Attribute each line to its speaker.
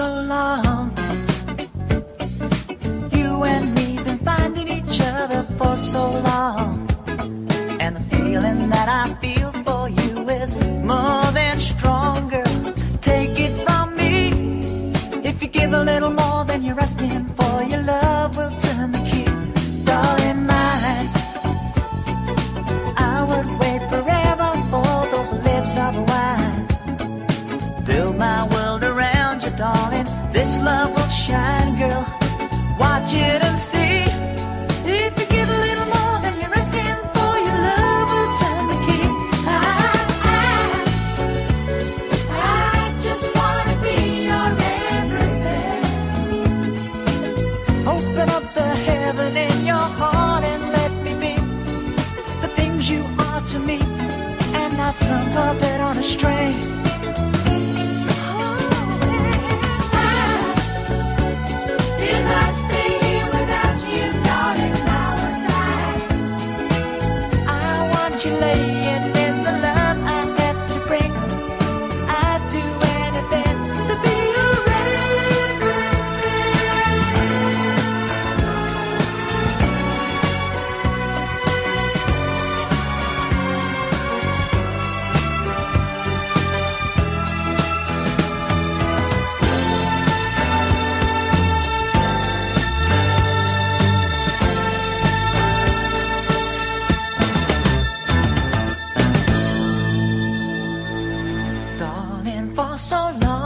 Speaker 1: so long. You and me been finding each other for so long. And the feeling that I feel for you is more than stronger. Take it from me. If you give a little more than you're asking for. this love will shine, girl. Watch it. you lay so long.